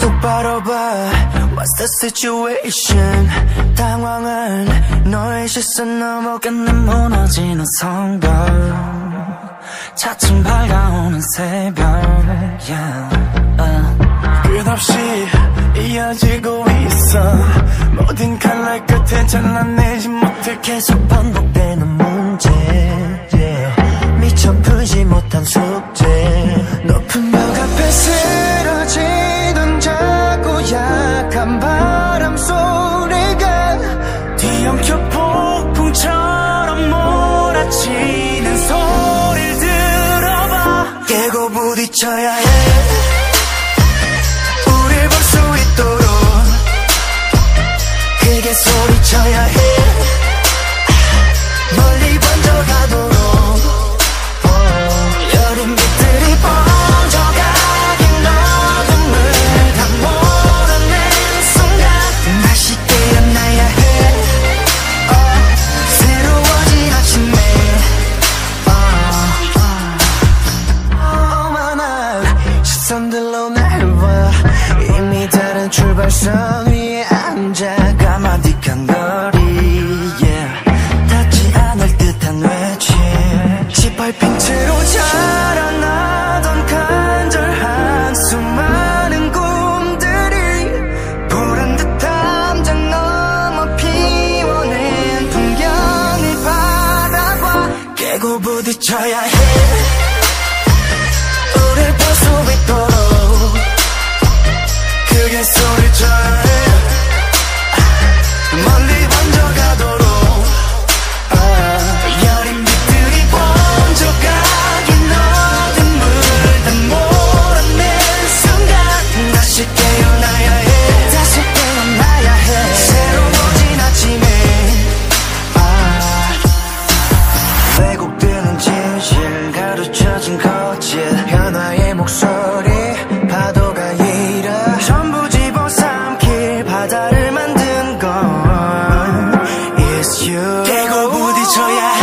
똑바로 봐. What's the situation? 당황한 너의 시선 넘어가는 무너지는 성벽 차츰 밝아오는 새벽 yeah. uh. 끝없이 이어지고 있어. 모든 칼날 끝에 잘라내지 못해. 계속 반복 바람 소리가 뒤엉켜 폭풍처럼 몰아치는 소리를 들어봐. 깨고 부딪혀야 해. 우릴 볼 수 있도록 크게 소리쳐야 해 선들로 날봐 이미 다른 출발선 위에 앉아 까마득한 거리 yeah. 닿지 않을 듯한 외침 짓밟힌 채로 자라나던 간절한 수많은 꿈들이 보란 듯 담장 넘어 피워낸 풍경을 바라봐 깨고 부딪혀야 해 붙어야